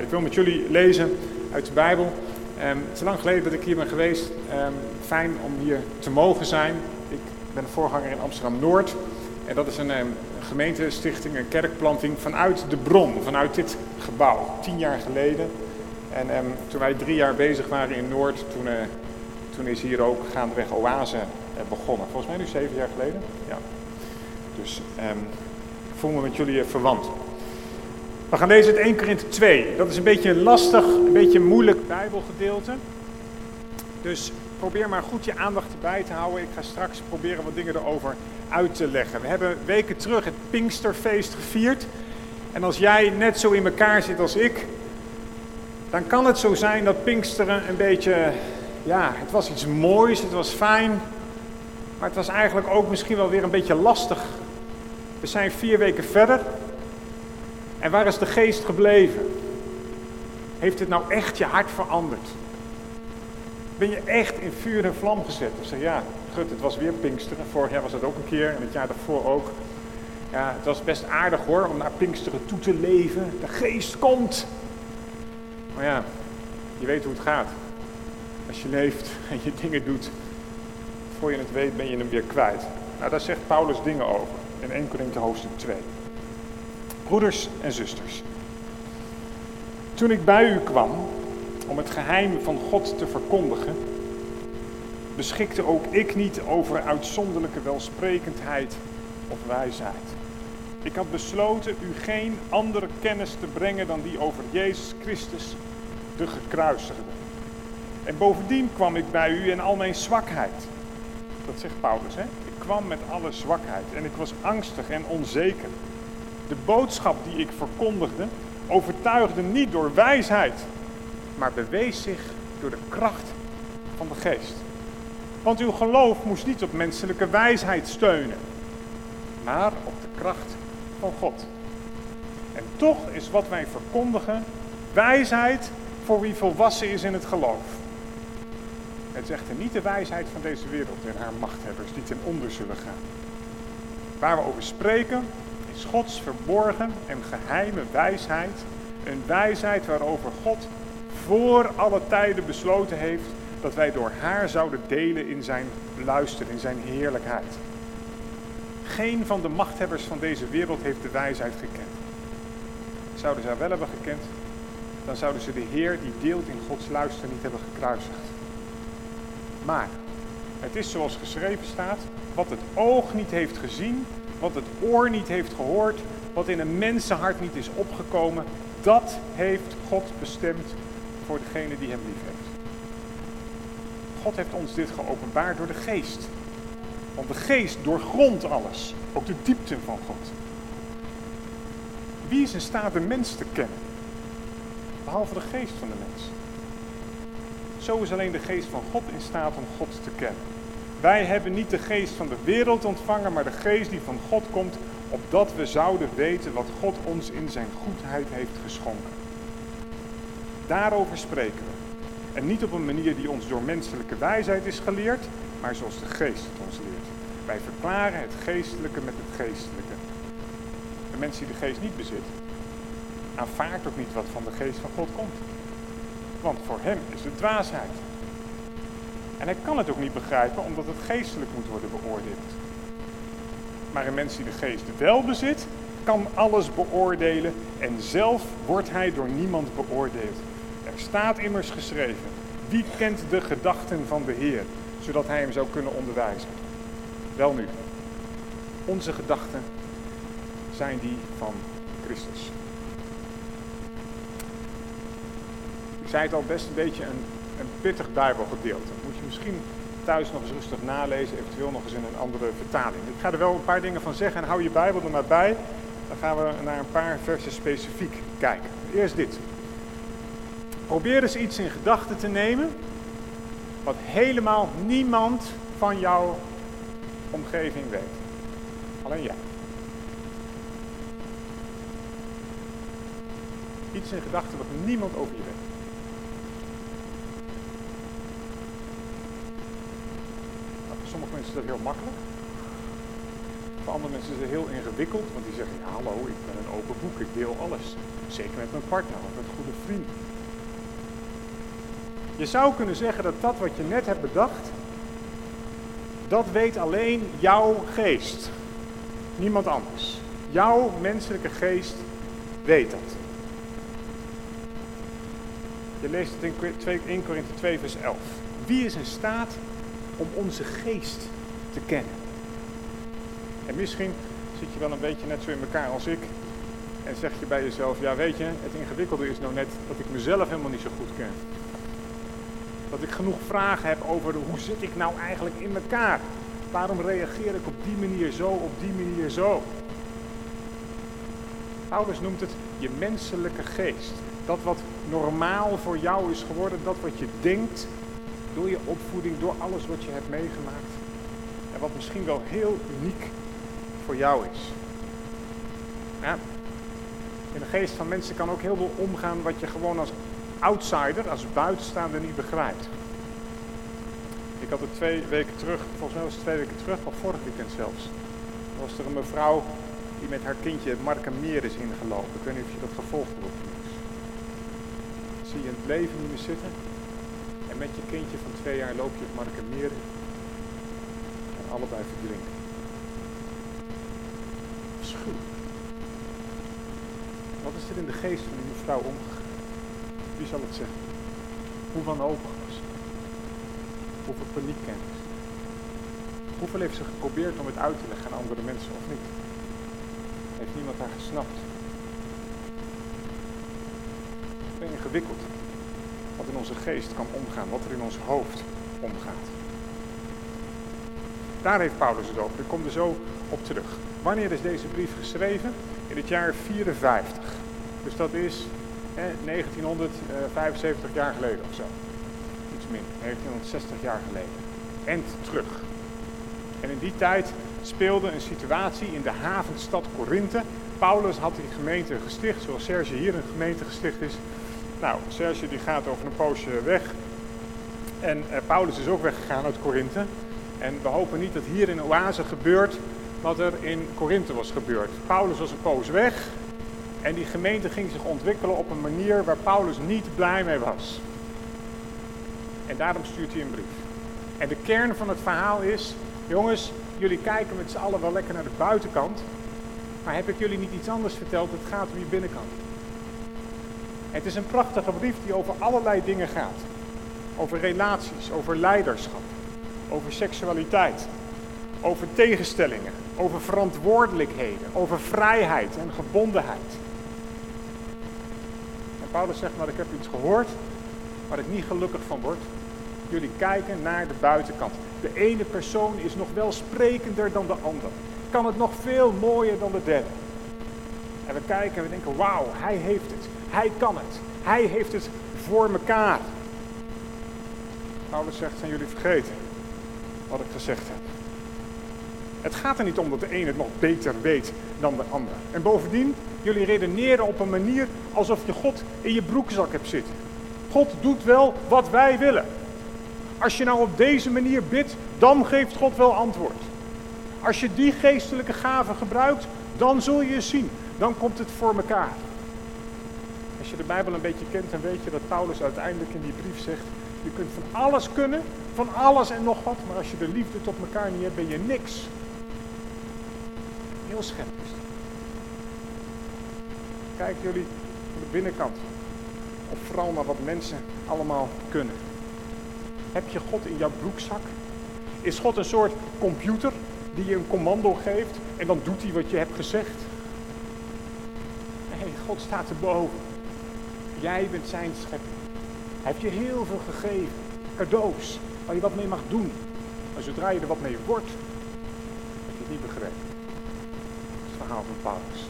Ik wil met jullie lezen uit de Bijbel. Um, het is lang geleden dat ik hier ben geweest. Um, fijn om hier te mogen zijn. Ik ben een voorganger in Amsterdam-Noord. En dat is een, um, gemeentestichting, een kerkplanting vanuit de bron, vanuit dit gebouw. Tien jaar geleden. En toen wij drie jaar bezig waren in Noord, toen, uh, toen is hier ook gaandeweg Oase uh, begonnen. Volgens mij nu zeven jaar geleden. Ja. Dus ik voel me met jullie verwant. We gaan lezen het 1 Korinthe 2. Dat is een beetje een lastig, een beetje moeilijk Bijbelgedeelte. Dus probeer maar goed je aandacht erbij te houden. Ik ga straks proberen wat dingen erover uit te leggen. We hebben weken terug het Pinksterfeest gevierd. En als jij net zo in elkaar zit als ik, dan kan het zo zijn dat Pinksteren een beetje, ja, het was iets moois, het was fijn. Maar het was eigenlijk ook misschien wel weer een beetje lastig. We zijn vier weken verder. En waar is de geest gebleven? Heeft het nou echt je hart veranderd? Ben je echt in vuur en vlam gezet? Of zeg ja, gut, het was weer Pinksteren. Vorig jaar was het ook een keer en het jaar daarvoor ook. Ja, het was best aardig hoor om naar Pinksteren toe te leven. De geest komt. Maar ja, je weet hoe het gaat. Als je leeft en je dingen doet, voor je het weet ben je hem weer kwijt. Nou, daar zegt Paulus dingen over in 1 Korinthe hoofdstuk 2. Broeders en zusters, toen ik bij u kwam om het geheim van God te verkondigen, beschikte ook ik niet over uitzonderlijke welsprekendheid of wijsheid. Ik had besloten u geen andere kennis te brengen dan die over Jezus Christus, de gekruisigde. En bovendien kwam ik bij u in al mijn zwakheid. Dat zegt Paulus, hè? Ik kwam met alle zwakheid en ik was angstig en onzeker. De boodschap die ik verkondigde overtuigde niet door wijsheid, maar bewees zich door de kracht van de geest. Want uw geloof moest niet op menselijke wijsheid steunen, maar op de kracht van God. En toch is wat wij verkondigen wijsheid voor wie volwassen is in het geloof. Het is echter niet de wijsheid van deze wereld en haar machthebbers die ten onder zullen gaan. Waar we over spreken, is Gods verborgen en geheime wijsheid. Een wijsheid waarover God voor alle tijden besloten heeft dat wij door haar zouden delen in zijn luister, in zijn heerlijkheid. Geen van de machthebbers van deze wereld heeft de wijsheid gekend. Zouden zij wel hebben gekend, dan zouden ze de Heer die deelt in Gods luister niet hebben gekruisigd. Maar het is zoals geschreven staat, wat het oog niet heeft gezien, wat het oor niet heeft gehoord, wat in een mensenhart niet is opgekomen, dat heeft God bestemd voor degene die hem lief heeft. God heeft ons dit geopenbaard door de geest. Want de geest doorgrondt alles, ook de diepte van God. Wie is in staat de mens te kennen? Behalve de geest van de mens. Zo is alleen de geest van God in staat om God te kennen. Wij hebben niet de geest van de wereld ontvangen, maar de geest die van God komt, opdat we zouden weten wat God ons in zijn goedheid heeft geschonken. Daarover spreken we. En niet op een manier die ons door menselijke wijsheid is geleerd, maar zoals de geest het ons leert. Wij verklaren het geestelijke met het geestelijke. De mens die de geest niet bezit, aanvaardt ook niet wat van de geest van God komt. Want voor hem is het dwaasheid. En hij kan het ook niet begrijpen omdat het geestelijk moet worden beoordeeld. Maar een mens die de geest wel bezit, kan alles beoordelen en zelf wordt hij door niemand beoordeeld. Er staat immers geschreven, wie kent de gedachten van de Heer, zodat hij hem zou kunnen onderwijzen. Wel nu, onze gedachten zijn die van Christus. Ik zei het al, best een beetje een een pittig Bijbelgedeelte. Moet je misschien thuis nog eens rustig nalezen, eventueel nog eens in een andere vertaling. Ik ga er wel een paar dingen van zeggen en hou je Bijbel er maar bij. Dan gaan we naar een paar versen specifiek kijken. Eerst dit. Probeer eens iets in gedachten te nemen wat helemaal niemand van jouw omgeving weet. Alleen jij. Iets in gedachten wat niemand over je weet. sommige mensen is heel makkelijk. Voor andere mensen is het heel ingewikkeld, want die zeggen, hallo, ik ben een open boek, ik deel alles. Zeker met mijn partner of met goede vrienden. Je zou kunnen zeggen dat dat wat je net hebt bedacht, dat weet alleen jouw geest. Niemand anders. Jouw menselijke geest weet dat. Je leest het in 1 Korinthe 2 vers 11. Wie is in staat om onze geest kennen? En misschien zit je wel een beetje net zo in elkaar als ik. En zeg je bij jezelf, ja weet je, het ingewikkelde is nou net dat ik mezelf helemaal niet zo goed ken. Dat ik genoeg vragen heb over hoe zit ik nou eigenlijk in elkaar? Waarom reageer ik op die manier zo, op die manier zo? Paulus noemt het je menselijke geest. Dat wat normaal voor jou is geworden, dat wat je denkt door je opvoeding, door alles wat je hebt meegemaakt. Wat misschien wel heel uniek voor jou is. Ja, in de geest van mensen kan ook heel veel omgaan wat je gewoon als outsider, als buitenstaander niet begrijpt. Ik had het twee weken terug, volgens mij was het twee weken terug, of vorig weekend zelfs. Was er een mevrouw die met haar kindje het Meer is ingelopen. Ik weet niet of je dat gevolgd hebt op nieuws. Zie je het leven niet meer zitten. En met je kindje van twee jaar loop je het Meer in. En allebei verdrinken. Schuw. Wat is er in de geest van die mevrouw omgegaan? Wie zal het zeggen? Hoe wanhopig was ze? Hoeveel paniek kent ze? Hoeveel heeft ze geprobeerd om het uit te leggen aan andere mensen of niet? Heeft niemand haar gesnapt? Het is ingewikkeld wat in onze geest kan omgaan, wat er in ons hoofd omgaat. Daar heeft Paulus het over. Ik kom er zo op terug. Wanneer is deze brief geschreven? In het jaar 54. Dus dat is 1975 jaar geleden of zo. Iets minder, 1960 jaar geleden. En terug. En in die tijd speelde een situatie in de havenstad Korinthe. Paulus had die gemeente gesticht, zoals Serge hier een gemeente gesticht is. Nou, Serge die gaat over een poosje weg. En eh, Paulus is ook weggegaan uit Korinthe. En we hopen niet dat hier in Oase gebeurt wat er in Korinthe was gebeurd. Paulus was een poos weg en die gemeente ging zich ontwikkelen op een manier waar Paulus niet blij mee was. En daarom stuurt hij een brief. En de kern van het verhaal is, jongens, jullie kijken met z'n allen wel lekker naar de buitenkant, maar heb ik jullie niet iets anders verteld? Het gaat om je binnenkant. Het is een prachtige brief die over allerlei dingen gaat. Over relaties, over leiderschap, over seksualiteit, over tegenstellingen, over verantwoordelijkheden, over vrijheid en gebondenheid. En Paulus zegt, maar ik heb iets gehoord waar ik niet gelukkig van word. Jullie kijken naar de buitenkant. De ene persoon is nog wel sprekender dan de ander. Kan het nog veel mooier dan de derde. En we kijken en we denken, wauw, hij heeft het. Hij kan het. Hij heeft het voor mekaar. Paulus zegt, zijn jullie vergeten wat ik gezegd heb? Het gaat er niet om dat de een het nog beter weet dan de ander. En bovendien, jullie redeneren op een manier alsof je God in je broekzak hebt zitten. God doet wel wat wij willen. Als je nou op deze manier bidt, dan geeft God wel antwoord. Als je die geestelijke gaven gebruikt, dan zul je zien. Dan komt het voor elkaar. Als je de Bijbel een beetje kent, dan weet je dat Paulus uiteindelijk in die brief zegt: Je kunt van alles kunnen, van alles en nog wat, maar als je de liefde tot elkaar niet hebt, ben je niks. Heel scherp is Kijken jullie aan de binnenkant. Of vooral naar wat mensen allemaal kunnen. Heb je God in jouw broekzak? Is God een soort computer die je een commando geeft en dan doet hij wat je hebt gezegd? Nee, God staat erboven. Jij bent zijn schepping. Heeft je heel veel gegeven. Cadeaus waar je wat mee mag doen. Maar zodra je er wat mee wordt, heb je het niet begrepen verhaal van Paulus.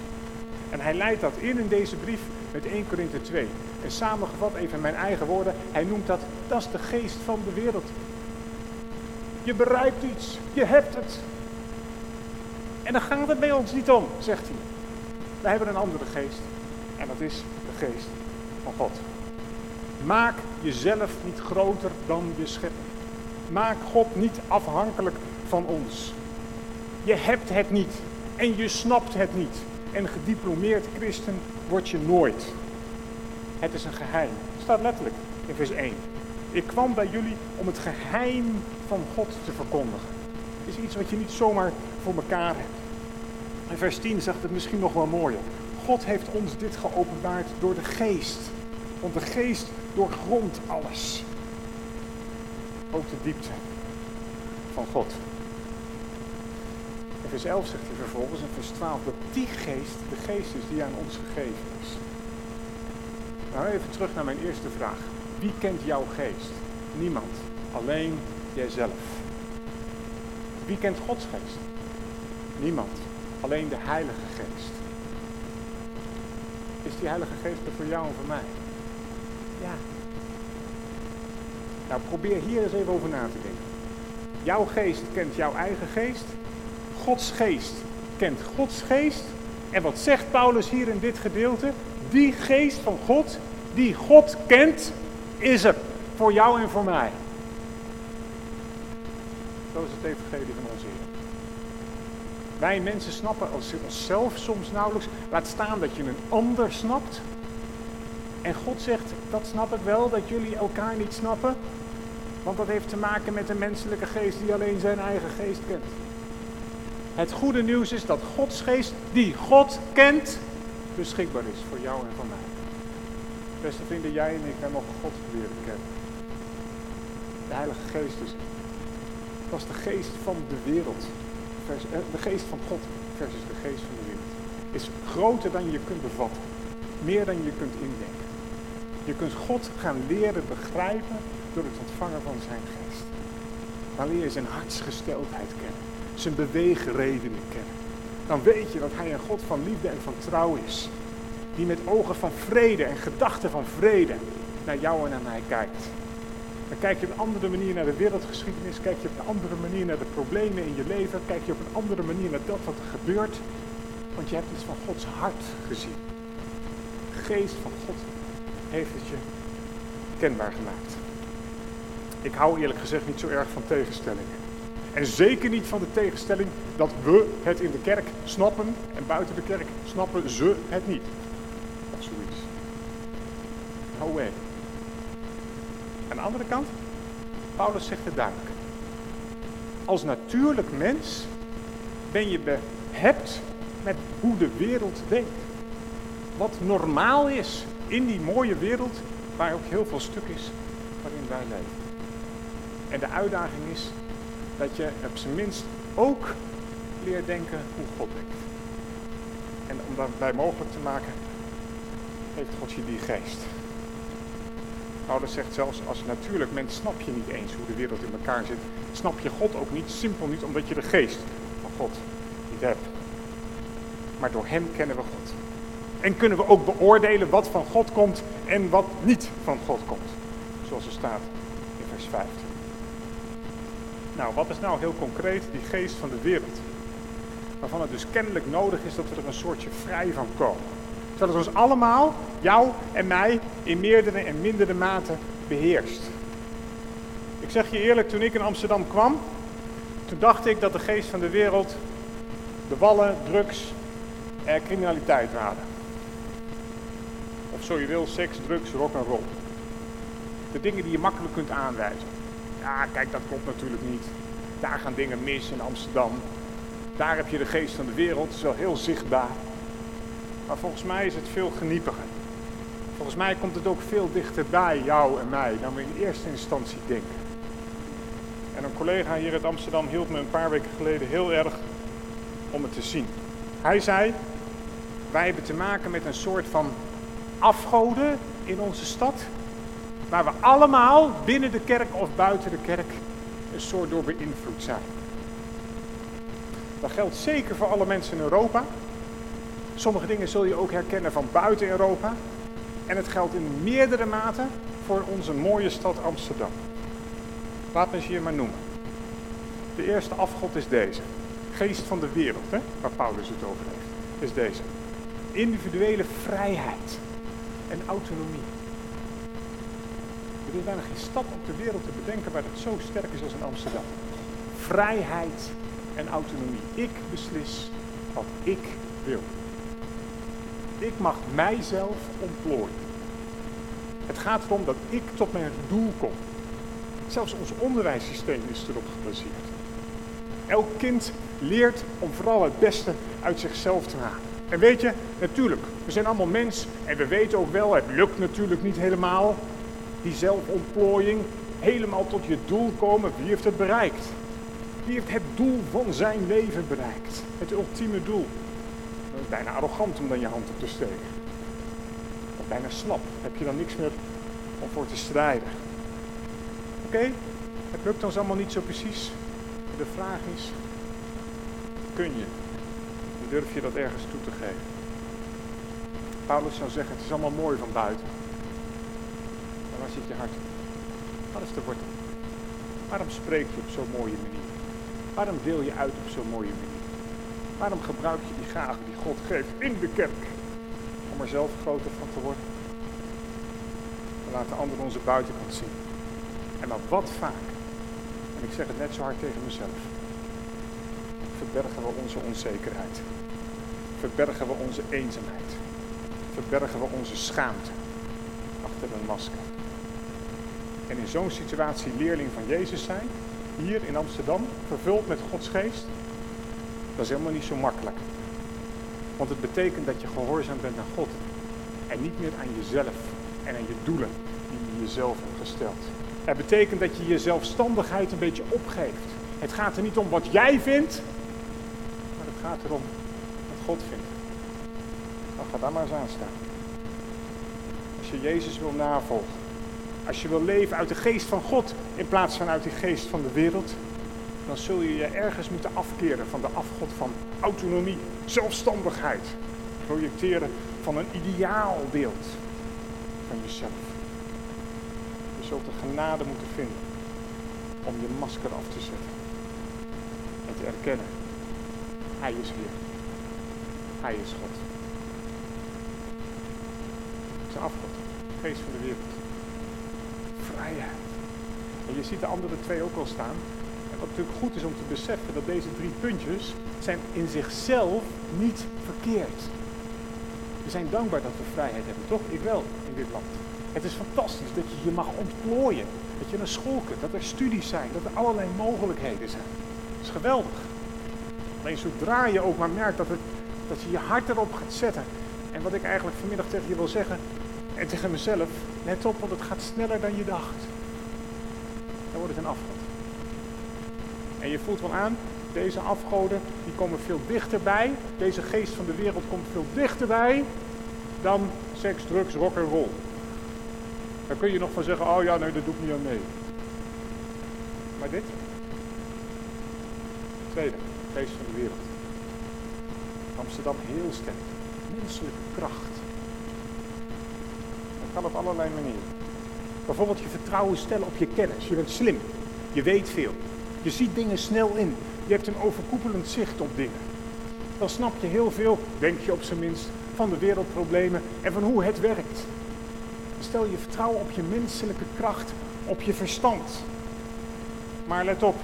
En hij leidt dat in in deze brief met 1 Korinthe 2. En samengevat even mijn eigen woorden, hij noemt dat, dat is de geest van de wereld. Je bereikt iets, je hebt het. En dan gaat het bij ons niet om, zegt hij. Wij hebben een andere geest. En dat is de geest van God. Maak jezelf niet groter dan je schepping. Maak God niet afhankelijk van ons. je hebt het niet en je snapt het niet. En gediplomeerd christen word je nooit. Het is een geheim. Staat letterlijk in vers 1. Ik kwam bij jullie om het geheim van God te verkondigen. Het is iets wat je niet zomaar voor elkaar hebt. In vers 10 zegt het misschien nog wel mooier. God heeft ons dit geopenbaard door de geest. Want de geest doorgrondt alles. Ook de diepte van God. In vers 11 zegt hij vervolgens in vers 12 dat die geest de geest is die aan ons gegeven is. Nou even terug naar mijn eerste vraag. Wie kent jouw geest? Niemand. Alleen jijzelf. Wie kent Gods geest? Niemand. Alleen de Heilige Geest. Is die Heilige Geest er voor jou en voor mij? Ja. Nou, probeer hier eens even over na te denken. Jouw geest kent jouw eigen geest. Gods geest kent Gods geest. En wat zegt Paulus hier in dit gedeelte? Die geest van God, die God kent, is er. Voor jou en voor mij. Zo is het evangelie van onze Heer. Wij mensen snappen onszelf soms nauwelijks. Laat staan dat je een ander snapt. En God zegt, dat snap ik wel, dat jullie elkaar niet snappen. Want dat heeft te maken met een menselijke geest die alleen zijn eigen geest kent. Het goede nieuws is dat Gods geest, die God kent, beschikbaar is voor jou en voor mij. Beste vrienden, jij en ik hebben nog God leren kennen. De Heilige Geest is, dat de geest van de wereld. Eh, de geest van God versus de geest van de wereld. Is groter dan je kunt bevatten. Meer dan je kunt indenken. Je kunt God gaan leren begrijpen door het ontvangen van zijn geest. Dan leer je zijn hartsgesteldheid kennen. Zijn beweegredenen kennen. Dan weet je dat hij een God van liefde en van trouw is. Die met ogen van vrede en gedachten van vrede naar jou en naar mij kijkt. Dan kijk je op een andere manier naar de wereldgeschiedenis, kijk je op een andere manier naar de problemen in je leven, kijk je op een andere manier naar dat wat er gebeurt, want je hebt iets van Gods hart gezien. De geest van God heeft het je kenbaar gemaakt. Ik hou eerlijk gezegd niet zo erg van tegenstellingen. En zeker niet van de tegenstelling dat we het in de kerk snappen en buiten de kerk snappen ze het niet. Of zoiets. No way. Aan de andere kant, Paulus zegt het duidelijk. Als natuurlijk mens ben je behept met hoe de wereld denkt. Wat normaal is in die mooie wereld waar ook heel veel stuk is waarin wij leven. En de uitdaging is dat je op zijn minst ook leert denken hoe God denkt. En om dat bij mogelijk te maken, heeft God je die geest. Paulus zegt zelfs, als natuurlijk mens snap je niet eens hoe de wereld in elkaar zit. Snap je God ook niet, simpel niet omdat je de geest van God niet hebt. Maar door hem kennen we God. En kunnen we ook beoordelen wat van God komt en wat niet van God komt. Zoals er staat in vers 15. Nou, wat is nou heel concreet die geest van de wereld? Waarvan het dus kennelijk nodig is dat we er een soortje vrij van komen. Terwijl het ons allemaal, jou en mij, in meerdere en mindere mate beheerst. Ik zeg je eerlijk, toen ik in Amsterdam kwam, toen dacht ik dat de geest van de wereld de wallen, drugs en criminaliteit waren. Zo je wil, seks, drugs, rock en roll. De dingen die je makkelijk kunt aanwijzen. Ja, kijk, dat klopt natuurlijk niet. Daar gaan dingen mis in Amsterdam. Daar heb je de geest van de wereld, dat is wel heel zichtbaar. Maar volgens mij is het veel geniepiger. Volgens mij komt het ook veel dichter bij jou en mij dan we in eerste instantie denken. En een collega hier uit Amsterdam hield me een paar weken geleden heel erg om het te zien. Hij zei, wij hebben te maken met een soort van afgoden in onze stad, waar we allemaal binnen de kerk of buiten de kerk een soort door beïnvloed zijn. Dat geldt zeker voor alle mensen in Europa, Sommige dingen zul je ook herkennen van buiten Europa. En het geldt in meerdere mate voor onze mooie stad Amsterdam. Laat me ze hier maar noemen. De eerste afgod is deze. Geest van de wereld, hè, waar Paulus het over heeft, is deze. Individuele vrijheid en autonomie. Er is bijna geen stad op de wereld te bedenken waar het zo sterk is als in Amsterdam. Vrijheid en autonomie. Ik beslis wat ik wil. Ik mag mijzelf ontplooien. Het gaat erom dat ik tot mijn doel kom. Zelfs ons onderwijssysteem is erop gebaseerd. Elk kind leert om vooral het beste uit zichzelf te halen. En weet je, natuurlijk, we zijn allemaal mens en we weten ook wel, het lukt natuurlijk niet helemaal. Die zelfontplooiing, helemaal tot je doel komen, wie heeft het bereikt? Wie heeft het doel van zijn leven bereikt? Het ultieme doel. Dat is bijna arrogant om dan je hand op te steken. Bijna slap. Heb je dan niks meer om voor te strijden. Oké, het lukt ons allemaal niet zo precies. De vraag is, kun je? Durf je dat ergens toe te geven? Paulus zou zeggen, het is allemaal mooi van buiten. Maar waar zit je hart? Wat is de wortel? Waarom spreek je op zo'n mooie manier? Waarom deel je uit op zo'n mooie manier? Waarom gebruik je die gaven die God geeft in de kerk? Om er zelf groter van te worden? We laten anderen onze buitenkant zien. En maar wat vaak, en ik zeg het net zo hard tegen mezelf, verbergen we onze onzekerheid. Verbergen we onze eenzaamheid. Verbergen we onze schaamte achter een masker. En in zo'n situatie leerling van Jezus zijn, hier in Amsterdam, vervuld met Gods geest, dat is helemaal niet zo makkelijk. Want het betekent dat je gehoorzaam bent aan God. En niet meer aan jezelf en aan je doelen die je jezelf hebt gesteld. Het betekent dat je je zelfstandigheid een beetje opgeeft. Het gaat er niet om wat jij vindt, gaat erom wat God vindt. Dan ga daar maar eens aan staan. Als je Jezus wil navolgen, als je wil leven uit de geest van God in plaats van uit de geest van de wereld, dan zul je je ergens moeten afkeren van de afgod van autonomie, zelfstandigheid, projecteren van een ideaalbeeld van jezelf. Je zult de genade moeten vinden om je masker af te zetten en te erkennen, Hij is Heer, Hij is God. Een afgod, geest van de wereld vrijheid. En je ziet de andere twee ook al staan. En wat natuurlijk goed is om te beseffen, dat deze drie puntjes zijn in zichzelf niet verkeerd. We zijn dankbaar dat we vrijheid hebben, toch? Ik wel, in dit land. Het is fantastisch dat je je mag ontplooien. Dat je naar school kunt, dat er studies zijn, dat er allerlei mogelijkheden zijn. Dat is geweldig. Alleen zodra je ook maar merkt dat, het, dat je je hart erop gaat zetten. En wat ik eigenlijk vanmiddag tegen je wil zeggen, en tegen mezelf, let op, want het gaat sneller dan je dacht. Dan wordt het een afgod. En je voelt wel aan, deze afgoden die komen veel dichterbij. Deze geest van de wereld komt veel dichterbij dan seks, drugs, rock en roll. Daar kun je nog van zeggen, oh ja, nee, dat doe ik niet aan mee. Maar dit? Tweede, geest van de wereld. Amsterdam heel sterk. Menselijke kracht kan op allerlei manieren. Bijvoorbeeld je vertrouwen stellen op je kennis. Je bent slim. Je weet veel. Je ziet dingen snel in. Je hebt een overkoepelend zicht op dingen. Dan snap je heel veel, denk je op zijn minst, van de wereldproblemen en van hoe het werkt. Stel je vertrouwen op je menselijke kracht, op je verstand. Maar let op.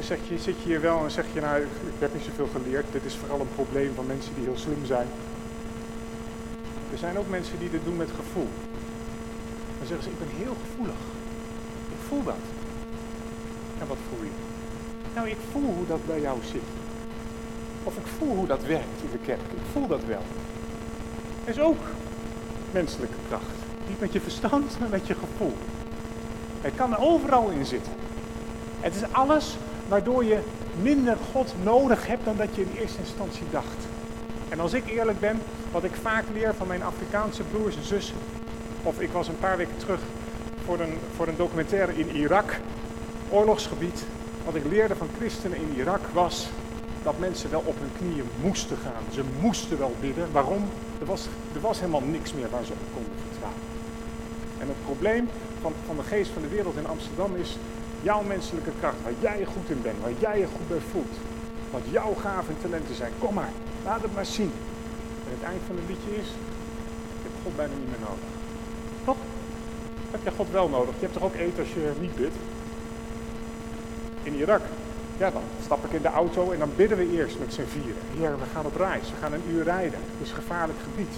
Zeg je, zit je hier wel en zeg je, nou, ik heb niet zoveel geleerd. Dit is vooral een probleem van mensen die heel slim zijn. Er zijn ook mensen die dit doen met gevoel. Dan zeggen ze, ik ben heel gevoelig. Ik voel dat. En wat voel je? Nou, ik voel hoe dat bij jou zit. Of ik voel hoe dat werkt in de kerk. Ik voel dat wel. Dat is ook menselijke kracht. Niet met je verstand, maar met je gevoel. Het kan er overal in zitten. Het is alles waardoor je minder God nodig hebt dan dat je in eerste instantie dacht. En als ik eerlijk ben, wat ik vaak leer van mijn Afrikaanse broers en zussen, of ik was een paar weken terug voor een, voor een documentaire in Irak, oorlogsgebied. Wat ik leerde van christenen in Irak was dat mensen wel op hun knieën moesten gaan. Ze moesten wel bidden. Waarom? Er was, er was helemaal niks meer waar ze op konden vertrouwen. En het probleem van, van de geest van de wereld in Amsterdam is jouw menselijke kracht, waar jij goed in bent, waar jij je goed bij voelt. Wat jouw gaven en talenten zijn. Kom maar, laat het maar zien. En het eind van het liedje is, je hebt God bijna niet meer nodig. Toch? Heb je God wel nodig? Je hebt toch ook eten als je niet bidt? In Irak Ja, dan stap ik in de auto en dan bidden we eerst met z'n vieren. Heer, we gaan op reis, we gaan een uur rijden. Het is een gevaarlijk gebied.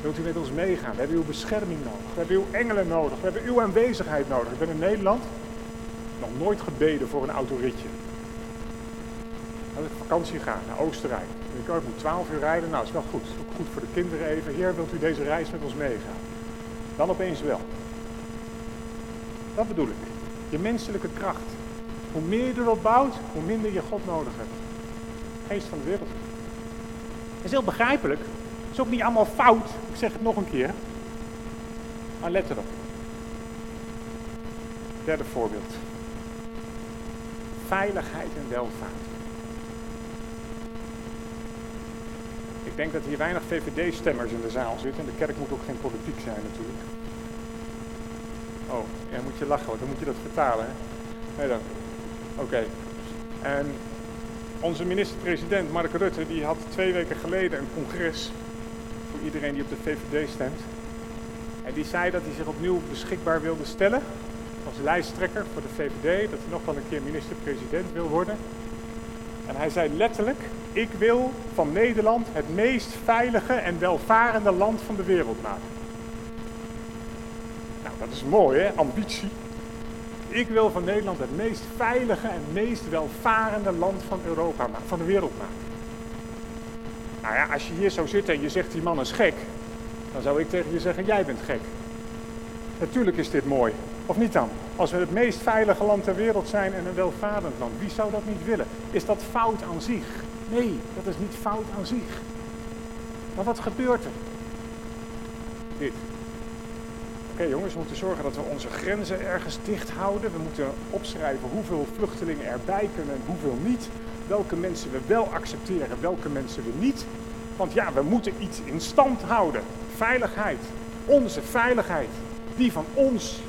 Wilt u met ons meegaan? We hebben uw bescherming nodig. We hebben uw engelen nodig. We hebben uw aanwezigheid nodig. Ik ben in Nederland nog nooit gebeden voor een autoritje. Als ik vakantie ga naar Oostenrijk, dan oh, ik moet 12 uur rijden. Nou, is wel goed. Ook goed voor de kinderen even. Heer, wilt u deze reis met ons meegaan? Dan opeens wel. Dat bedoel ik. Je menselijke kracht. Hoe meer je erop bouwt, hoe minder je God nodig hebt. Geest van de wereld. Dat is heel begrijpelijk. Het is ook niet allemaal fout. Ik zeg het nog een keer. Maar let erop. Derde voorbeeld. Veiligheid en welvaart. Ik denk dat hier weinig VVD-stemmers in de zaal zitten. En de kerk moet ook geen politiek zijn natuurlijk. Oh, ja, moet je lachen. Dan moet je dat vertalen. Hè? Nee dan. Oké. En onze minister-president Mark Rutte die had twee weken geleden een congres voor iedereen die op de VVD stemt. En die zei dat hij zich opnieuw beschikbaar wilde stellen als lijsttrekker voor de VVD, dat hij nog wel een keer minister-president wil worden. En hij zei letterlijk, ik wil van Nederland het meest veilige en welvarende land van de wereld maken. Nou, dat is mooi hè, ambitie. Ik wil van Nederland het meest veilige en meest welvarende land van Europa maken, van de wereld maken. Nou ja, als je hier zou zitten en je zegt die man is gek, dan zou ik tegen je zeggen, jij bent gek. Natuurlijk is dit mooi. Of niet dan? Als we het meest veilige land ter wereld zijn en een welvarend land, wie zou dat niet willen? Is dat fout aan zich? Nee, dat is niet fout aan zich. Maar wat gebeurt er? Dit. Oké jongens, we moeten zorgen dat we onze grenzen ergens dicht houden. We moeten opschrijven hoeveel vluchtelingen erbij kunnen en hoeveel niet. Welke mensen we wel accepteren, welke mensen we niet. Want ja, we moeten iets in stand houden. Veiligheid. Onze veiligheid. Die van ons.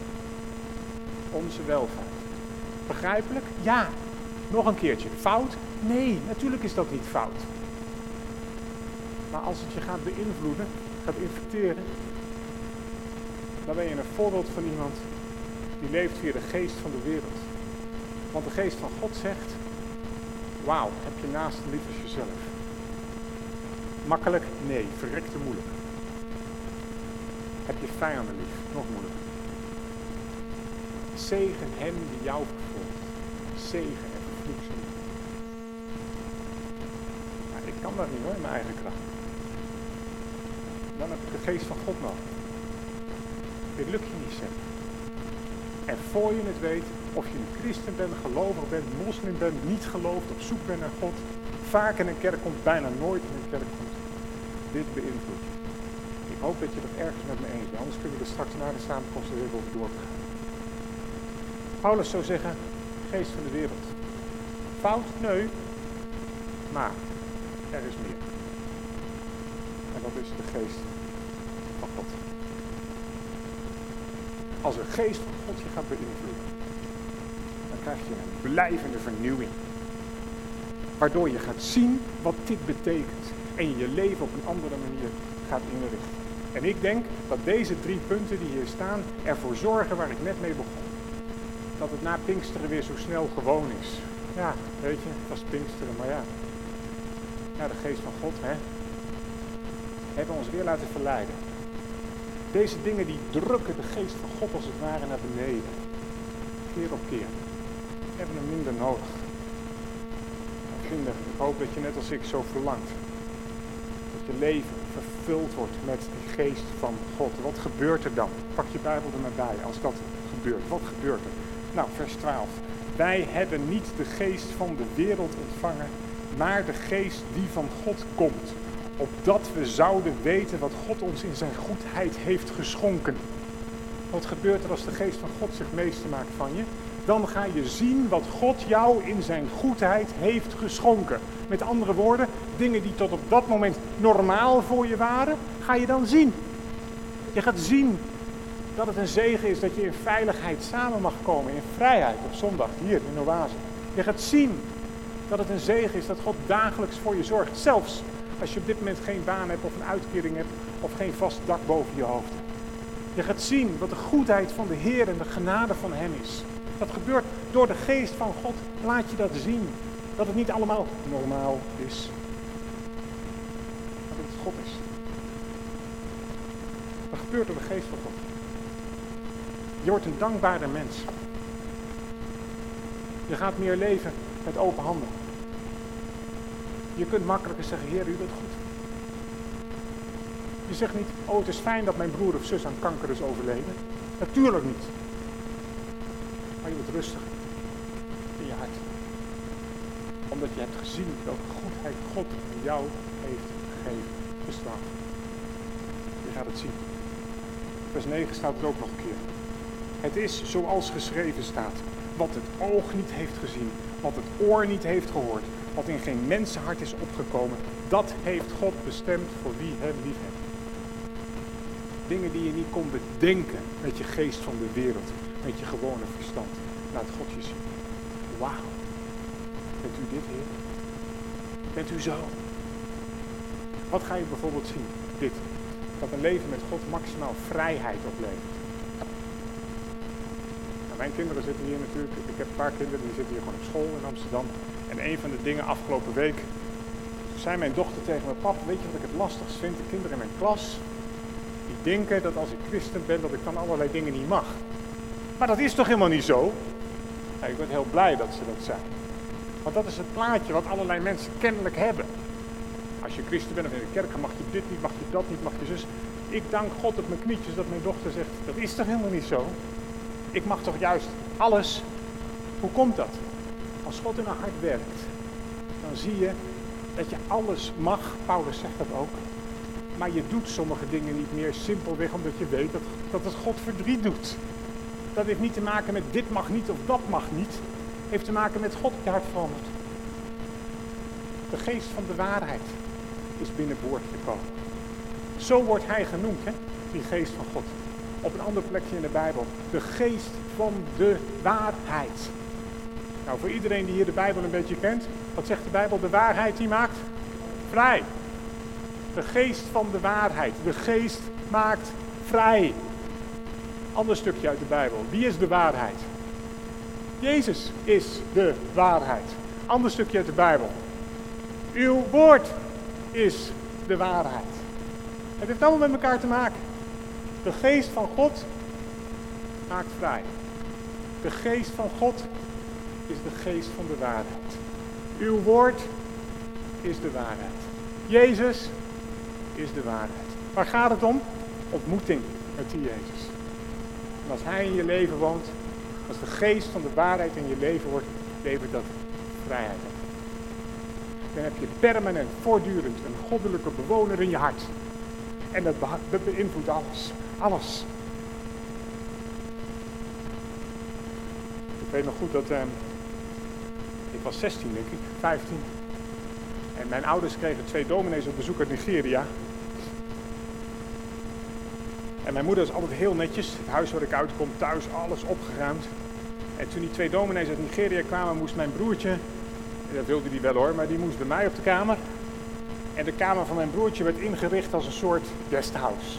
Onze welvaart. Begrijpelijk? Ja. Nog een keertje. Fout? Nee, natuurlijk is dat niet fout. Maar als het je gaat beïnvloeden, gaat infecteren, dan ben je een voorbeeld van iemand die leeft via de geest van de wereld. Want de geest van God zegt, wauw, heb je naast lief als jezelf. Makkelijk? Nee, verrekte moeilijk. Heb je vijanden lief? Nog moeilijker. Zegen hem die jou vervolgt. Zegen en vervloek. Maar ik kan dat niet hoor, in mijn eigen kracht. Dan heb ik de geest van God nodig. Dit lukt je niet zelf. En voor je het weet, of je een christen bent, gelovig bent, moslim bent, niet gelooft, op zoek bent naar God, vaak in een kerk komt, bijna nooit in een kerk komt, dit beïnvloedt. Ik hoop dat je dat ergens met me eens bent, anders kunnen we er straks na de samenkomst er even op doorgaan. Paulus zou zeggen, geest van de wereld. Fout? Nee. Maar er is meer. En dat is de geest van God. Als een geest van God je gaat beïnvloeden, dan krijg je een blijvende vernieuwing. Waardoor je gaat zien wat dit betekent. En je je leven op een andere manier gaat inrichten. En ik denk dat deze drie punten die hier staan ervoor zorgen waar ik net mee begon. Dat het na Pinksteren weer zo snel gewoon is. Ja, weet je, het was Pinksteren, maar ja. Ja, de geest van God, hè. Hebben ons weer laten verleiden. Deze dingen die drukken de geest van God als het ware naar beneden. Keer op keer. We hebben hem minder nodig. Vrienden, ik hoop dat je net als ik zo verlangt. Dat je leven vervuld wordt met die geest van God. Wat gebeurt er dan? Pak je Bijbel er maar bij als dat gebeurt. Wat gebeurt er? Nou, vers 12. Wij hebben niet de geest van de wereld ontvangen, maar de geest die van God komt opdat we zouden weten wat God ons in zijn goedheid heeft geschonken. Wat gebeurt er als de geest van God zich meester maakt van je? Dan ga je zien wat God jou in zijn goedheid heeft geschonken. Met andere woorden, dingen die tot op dat moment normaal voor je waren, ga je dan zien. Je gaat zien dat het een zegen is dat je in veiligheid samen mag komen, in vrijheid op zondag hier in Oase. Je gaat zien dat het een zegen is dat God dagelijks voor je zorgt, zelfs als je op dit moment geen baan hebt of een uitkering hebt of geen vast dak boven je hoofd. Je gaat zien wat de goedheid van de Heer en de genade van Hem is. Dat gebeurt door de geest van God. Laat je dat zien. Dat het niet allemaal normaal is. Dat het God is. Dat gebeurt door de geest van God. Je wordt een dankbaarder mens. Je gaat meer leven met open handen. Je kunt makkelijker zeggen, Heer, u bent goed. Je zegt niet, oh het is fijn dat mijn broer of zus aan kanker is overleden. Natuurlijk niet. Maar je wordt rustig in je hart. Omdat je hebt gezien welke goedheid God jou heeft gegeven. Vers Je gaat het zien. Vers 9 staat het ook nog een keer. Het is zoals geschreven staat. Wat het oog niet heeft gezien, wat het oor niet heeft gehoord, wat in geen mensenhart is opgekomen, dat heeft God bestemd voor wie hem lief heeft. Dingen die je niet kon bedenken met je geest van de wereld, met je gewone verstand. Laat God je zien. Wauw. Bent u dit, Heer? Bent u zo? Wat ga je bijvoorbeeld zien? Dit. Dat een leven met God maximaal vrijheid oplevert. Mijn kinderen zitten hier natuurlijk, ik heb een paar kinderen die zitten hier gewoon op school in Amsterdam. En een van de dingen afgelopen week zei mijn dochter tegen mijn pap, weet je wat ik het lastigst vind? De kinderen in mijn klas, die denken dat als ik christen ben, dat ik dan allerlei dingen niet mag. Maar dat is toch helemaal niet zo? ik ben heel blij dat ze dat zijn. Want dat is het plaatje wat allerlei mensen kennelijk hebben. Als je christen bent of in de kerk, mag je dit niet, mag je dat niet, mag je zus. Ik dank God op mijn knietjes dat mijn dochter zegt, dat is toch helemaal niet zo? Ik mag toch juist alles? Hoe komt dat? Als God in een hart werkt, dan zie je dat je alles mag. Paulus zegt dat ook. Maar je doet sommige dingen niet meer simpelweg omdat je weet dat, dat het God verdriet doet. Dat heeft niet te maken met dit mag niet of dat mag niet. heeft te maken met God op je hart veranderd. De geest van de waarheid is binnenboord gekomen. Zo wordt hij genoemd, hè? die geest van God. Op een ander plekje in de Bijbel. De geest van de waarheid. Nou, voor iedereen die hier de Bijbel een beetje kent, wat zegt de Bijbel? De waarheid die maakt vrij. De geest van de waarheid. De geest maakt vrij. Ander stukje uit de Bijbel. Wie is de waarheid? Jezus is de waarheid. Ander stukje uit de Bijbel. Uw woord is de waarheid. Het heeft allemaal met elkaar te maken. De geest van God maakt vrij. De geest van God is de geest van de waarheid. Uw woord is de waarheid. Jezus is de waarheid. Waar gaat het om? Ontmoeting met die Jezus. En als Hij in je leven woont, als de geest van de waarheid in je leven wordt, levert dat vrijheid op. Dan heb je permanent, voortdurend een goddelijke bewoner in je hart. En dat, beïnvloedt alles. Alles. Ik weet nog goed dat. Uh, ik was 16, denk ik, 15. En mijn ouders kregen twee dominees op bezoek uit Nigeria. En mijn moeder is altijd heel netjes. Het huis waar ik uitkom, thuis, alles opgeruimd. En toen die twee dominees uit Nigeria kwamen, moest mijn broertje, dat wilde hij wel hoor, maar die moest bij mij op de kamer. En de kamer van mijn broertje werd ingericht als een soort guesthouse.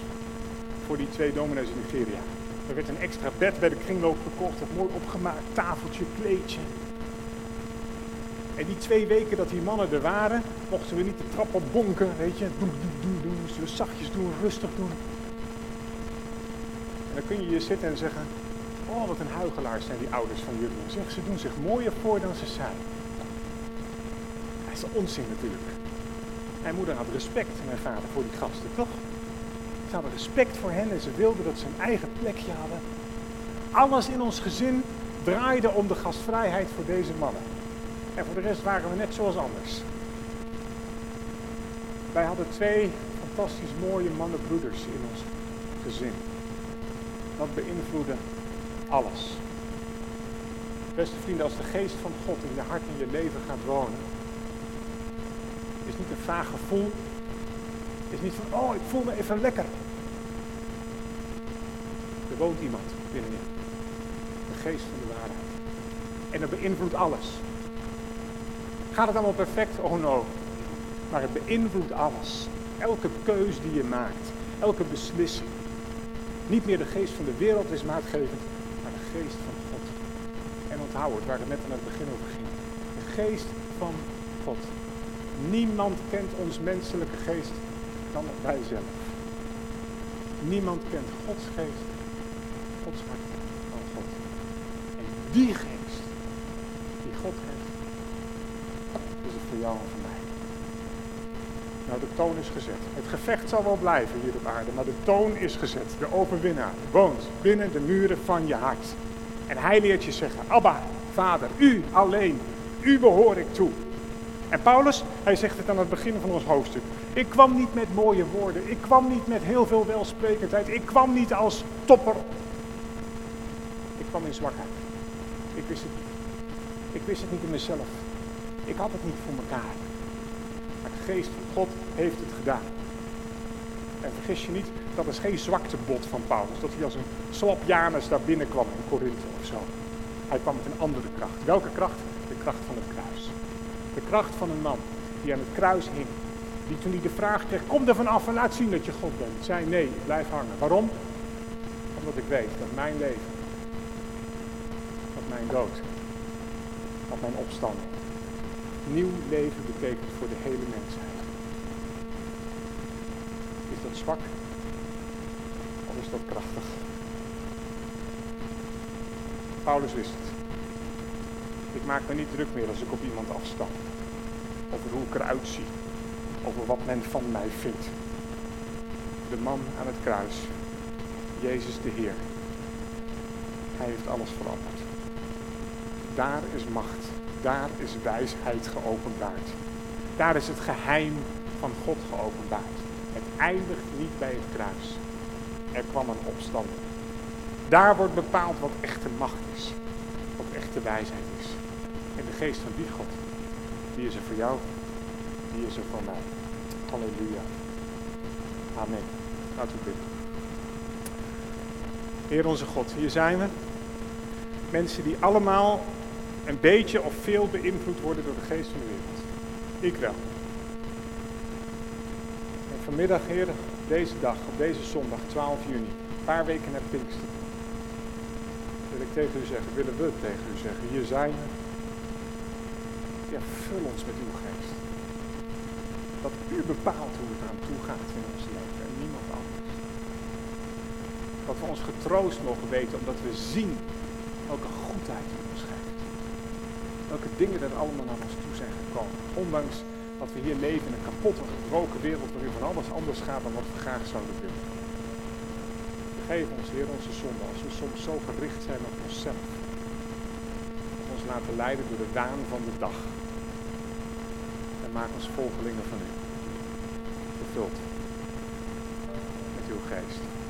Voor die twee dominees in Nigeria. Er werd een extra bed bij de kringloop gekocht, een mooi opgemaakt tafeltje, kleedje. En die twee weken dat die mannen er waren, mochten we niet de trap op bonken, weet je. Doen, doen, doen. Moesten we zachtjes doen, rustig doen. En dan kun je hier zitten en zeggen, oh wat een huigelaars zijn die ouders van jullie. Zeg, ze doen zich mooier voor dan ze zijn. Dat is onzin natuurlijk. Mijn moeder had respect, mijn vader, voor die gasten, toch? Hadden respect voor hen en ze wilden dat ze een eigen plekje hadden. Alles in ons gezin draaide om de gastvrijheid voor deze mannen. En voor de rest waren we net zoals anders. Wij hadden twee fantastisch mooie mannenbroeders in ons gezin. Dat beïnvloedde alles. Beste vrienden, als de geest van God in je hart en je leven gaat wonen, is niet een vaag gevoel. Is niet van, oh, ik voel me even lekker. Er woont iemand binnenin. De geest van de waarheid. En dat beïnvloedt alles. Gaat het allemaal perfect? Oh no. Maar het beïnvloedt alles. Elke keus die je maakt. Elke beslissing. Niet meer de geest van de wereld is maatgevend, maar de geest van God. En onthoud het, waar het net aan het begin over ging. De geest van God. Niemand kent ons menselijke geest dan wij zelf. Niemand kent Gods geest, Gods hart dan God. En die geest die God heeft, is het voor jou en voor mij. Nou, de toon is gezet. Het gevecht zal wel blijven hier op aarde, maar de toon is gezet. De overwinnaar woont binnen de muren van je hart. En hij leert je zeggen, Abba, Vader, u alleen, u behoor ik toe. En Paulus, hij zegt het aan het begin van ons hoofdstuk. Ik kwam niet met mooie woorden, ik kwam niet met heel veel welsprekendheid, ik kwam niet als topper. Ik kwam in zwakheid. Ik wist het niet. Ik wist het niet in mezelf. Ik had het niet voor elkaar. Maar de geest van God heeft het gedaan. En vergis je niet, dat is geen zwaktebod van Paulus. Dat hij als een slapjanus daar binnenkwam in Korinthe of zo. Hij kwam met een andere kracht. Welke kracht? De kracht van het kruis. De kracht van een man die aan het kruis hing. Die toen hij de vraag kreeg, kom er vanaf en laat zien dat je God bent. Zei nee, blijf hangen. Waarom? Omdat ik weet dat mijn leven, dat mijn dood, dat mijn opstanding, nieuw leven betekent voor de hele mensheid. Is dat zwak? Of is dat krachtig? Paulus wist het. Ik maak me niet druk meer als ik op iemand afstap. Over hoe ik eruit zie. Over wat men van mij vindt. De man aan het kruis. Jezus de Heer. Hij heeft alles veranderd. Daar is macht. Daar is wijsheid geopenbaard. Daar is het geheim van God geopenbaard. Het eindigt niet bij het kruis. Er kwam een opstanding. Daar wordt bepaald wat echte macht is. Wat echte wijsheid is. En de geest van die God, die is er voor jou, die is er voor mij. Halleluja. Amen. Laten we bidden. Heer onze God, hier zijn we. Mensen die allemaal een beetje of veel beïnvloed worden door de geest van de wereld. Ik wel. En vanmiddag, Heer, deze dag, op deze zondag, 12 juni, een paar weken na Pinkster, wil ik tegen u zeggen, willen we tegen u zeggen, hier zijn we. Ja, vul ons met uw geest. Dat u bepaalt hoe het aan toe gaat in ons leven en niemand anders. Dat we ons getroost mogen weten omdat we zien welke goedheid u ons geeft. Welke dingen er allemaal naar ons toe zijn gekomen. Ondanks dat we hier leven in een kapotte, gebroken wereld waarin van alles anders gaat dan wat we graag zouden willen. Vergeef ons, Heer, onze zonde als we soms zo gericht zijn op onszelf. Ons laten leiden door de waan van de dag. Maak ons volgelingen van u. Gevuld met uw geest.